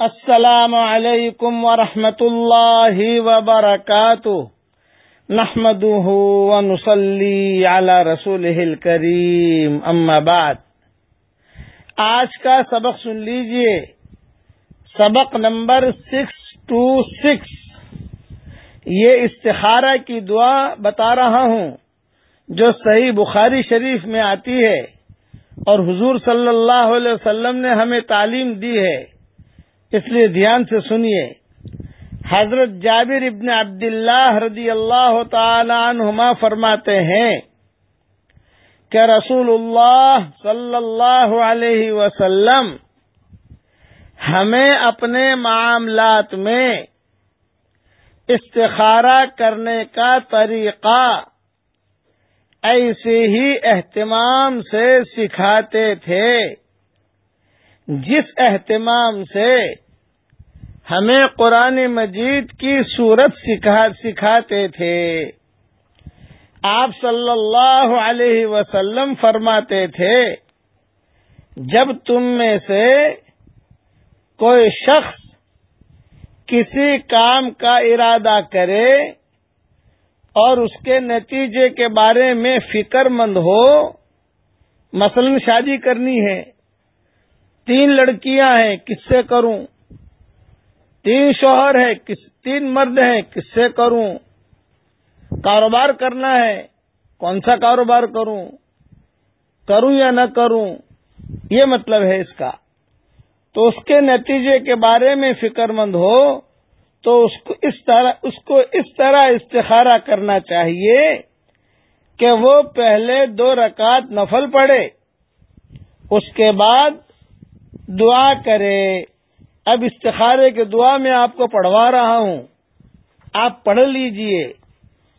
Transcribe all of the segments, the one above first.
السلام علیکم ورحمۃ اللہ وبرکاتہ۔ نحمد ونسلی علی رسول کریم اما بعد۔ آج کا سبق سن لیجیے۔ سبق نمبر سکس ٹو سکس۔ یہ استخارہ کی دعا بتا رہا ہوں، جو صحیح بخاری شریف میں آتی ہے اور حضور صلی اللہ علیہ وسلم نے ہمیں تعلیم دی ہے۔ اس لیے دھیان سے سنیے۔ حضرت جابر ابن عبداللہ رضی اللہ تعالی عنہما فرماتے ہیں کہ رسول اللہ صلی اللہ علیہ وسلم ہمیں اپنے معاملات میں استخارہ کرنے کا طریقہ ایسے ہی اہتمام سے سکھاتے تھے، جس اہتمام سے ہمیں قرآن مجید کی صورت سکھاتے تھے۔ آپ صلی اللہ علیہ وسلم فرماتے تھے، جب تم میں سے کوئی شخص کسی کام کا ارادہ کرے اور اس کے نتیجے کے بارے میں فکر مند ہو، مثلا شادی کرنی ہے، تین لڑکیاں ہیں، کس سے کروں؟ تین شوہر ہے کس تین مرد ہیں، کس سے کروں؟ کاروبار کرنا ہے، کون سا کاروبار کروں؟ کروں یا نہ کروں؟ یہ مطلب ہے اس کا۔ تو اس کے نتیجے کے بارے میں فکر مند ہو، تو اس کو اس طرح، اس کو اس طرح استخارہ کرنا چاہیے کہ وہ پہلے دو رکعت نفل پڑے اس کے بعد دعا کرے۔ اب استخارے کے دعا میں آپ کو پڑھوا رہا ہوں۔ آپ پڑھ لیجیے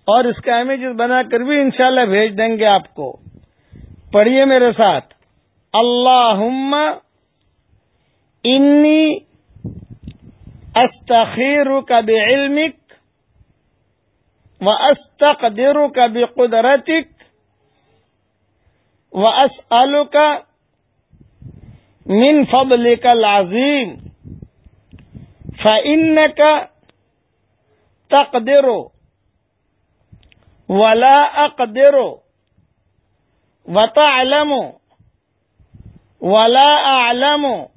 اور اس کا امیجز بنا کر بھی انشاءاللہ بھیج دیں گے آپ کو۔ پڑھیے میرے ساتھ۔ اللہ انی استخیرک بعلمک و استقدرک بقدرتک و اسألک من فضلك العظيم فإنك تقدر ولا أقدر وتعلم ولا أعلم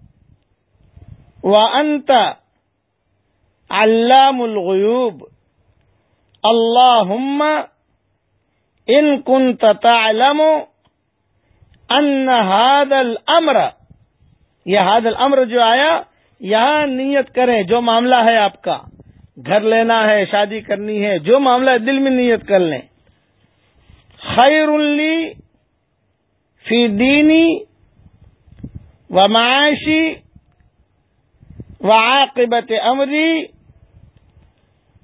وأنت علام الغیوب اللہم إن كنت تعلم أن هذا الأمر یہ هذا الأمر جو آیا یہاں نیت کریں جو معاملہ ہے آپ کا۔ گھر لینا ہے، شادی کرنی ہے، جو معاملہ ہے، دل میں نیت کر لیں۔ خیر لی فی دینی و معاشی و عاقبت امری۔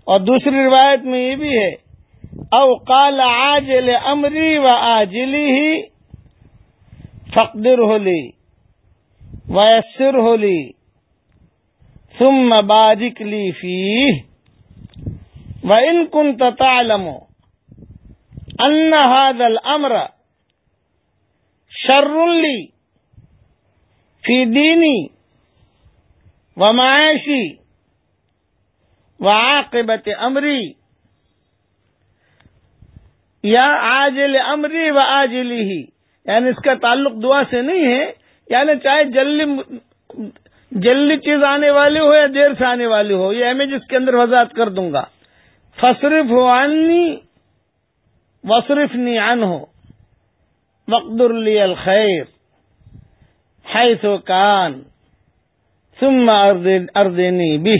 اور دوسری روایت میں یہ بھی ہے، او قال عاجل امری و آجلی ہی فقدر ہولی ویسر ہولی ثم بارک لی فی و ان کن تعلم ان هذا الامر شر لی فی دینی و معاشی وعاقبت یا آجل امری و آجلی ہی یعنی اس کا تعلق دعا سے نہیں ہے یعنی چاہے جلدی جلدی چیز آنے والی ہو یا دیر سے آنے والی ہو، یہ میں جس کے اندر وضاحت کر دوں گا۔ فصرف ہو عنی وصرف نی ان ہو مقدر لی الخیر، حیث و کان، ثم اردنی بھی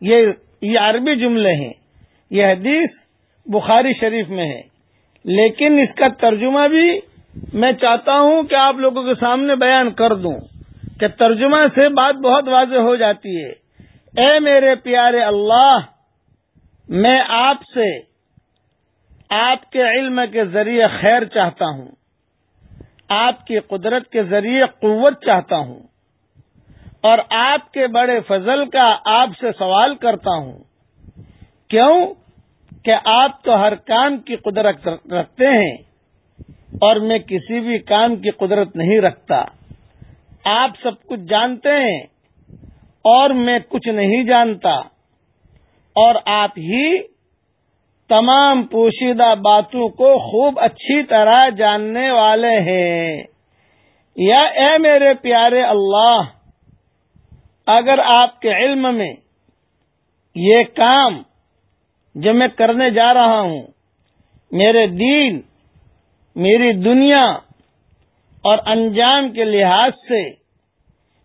یہ یہ عربی جملے ہیں۔ یہ حدیث بخاری شریف میں ہے۔ لیکن اس کا ترجمہ بھی میں چاہتا ہوں کہ آپ لوگوں کے سامنے بیان کر دوں۔ کہ ترجمہ سے بات بہت واضح ہو جاتی ہے۔ اے میرے پیارے اللہ، میں آپ سے آپ کے علم کے ذریعے خیر چاہتا ہوں، آپ کی قدرت کے ذریعے قوت چاہتا ہوں، اور آپ کے بڑے فضل کا آپ سے سوال کرتا ہوں۔ کیوں؟ کہ آپ تو ہر کام کی قدرت رکھتے ہیں، اور میں کسی بھی کام کی قدرت نہیں رکھتا۔ آپ سب کچھ جانتے ہیں اور میں کچھ نہیں جانتا اور آپ ہی تمام پوشیدہ باتوں کو خوب اچھی طرح جاننے والے ہیں۔ یا اے میرے پیارے اللہ، اگر آپ کے علم میں یہ کام جو میں کرنے جا رہا ہوں، میرے دین، میری دنیا اور انجام کے لحاظ سے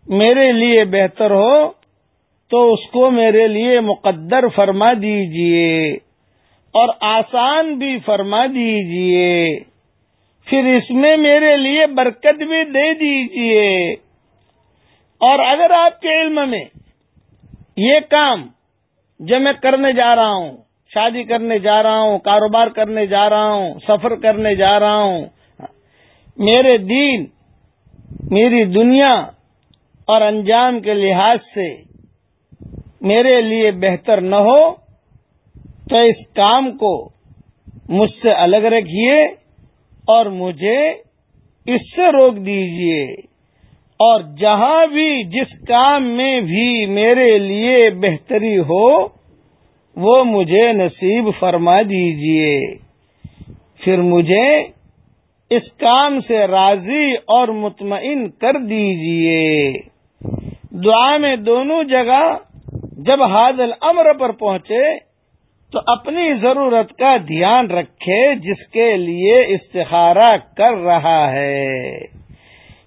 میرے لیے بہتر ہو تو اس کو میرے لیے مقدر فرما دیجیے اور آسان بھی فرما دیجیے۔ پھر اس میں میرے لیے برکت بھی دے دیجیے۔ اور اگر آپ کے علم میں یہ کام جو میں کرنے جا رہا ہوں، شادی کرنے جا رہا ہوں، کاروبار کرنے جا رہا ہوں، سفر کرنے جا رہا ہوں، میرے دین، میری دنیا اور انجام کے لحاظ سے میرے لیے بہتر نہ ہو تو اس کام کو مجھ سے الگ رکھیے اور مجھے اس سے روک دیجیے اور جہاں بھی جس کام میں بھی میرے لیے بہتری ہو وہ مجھے نصیب فرما دیجیے۔ پھر مجھے اس کام سے راضی اور مطمئن کر دیجیے۔ دعا میں دونوں جگہ جب حاضل امر پر پہنچے تو اپنی ضرورت کا دھیان رکھے جس کے لیے استخارہ کر رہا ہے۔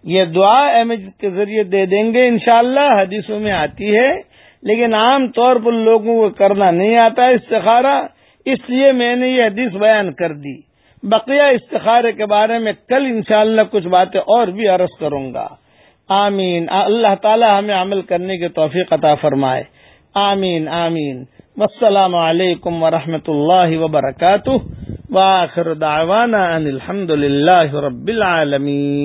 یہ دعا احمد کے ذریعے دے دیں گے انشاءاللہ، حدیثوں میں آتی ہے، لیکن عام طور پر لوگوں کو کرنا نہیں آتا استخارہ، اس لیے میں نے یہ حدیث بیان کر دی۔ بقیہ استخارے کے بارے میں کل انشاءاللہ کچھ باتیں اور بھی عرض کروں گا۔ آمین۔ اللہ تعالی ہمیں عمل کرنے کی توفیق عطا فرمائے۔ آمین آمین۔ السلام علیکم ورحمۃ اللہ وبرکاتہ۔ واخر دعوانا ان الحمد للہ رب العالمین۔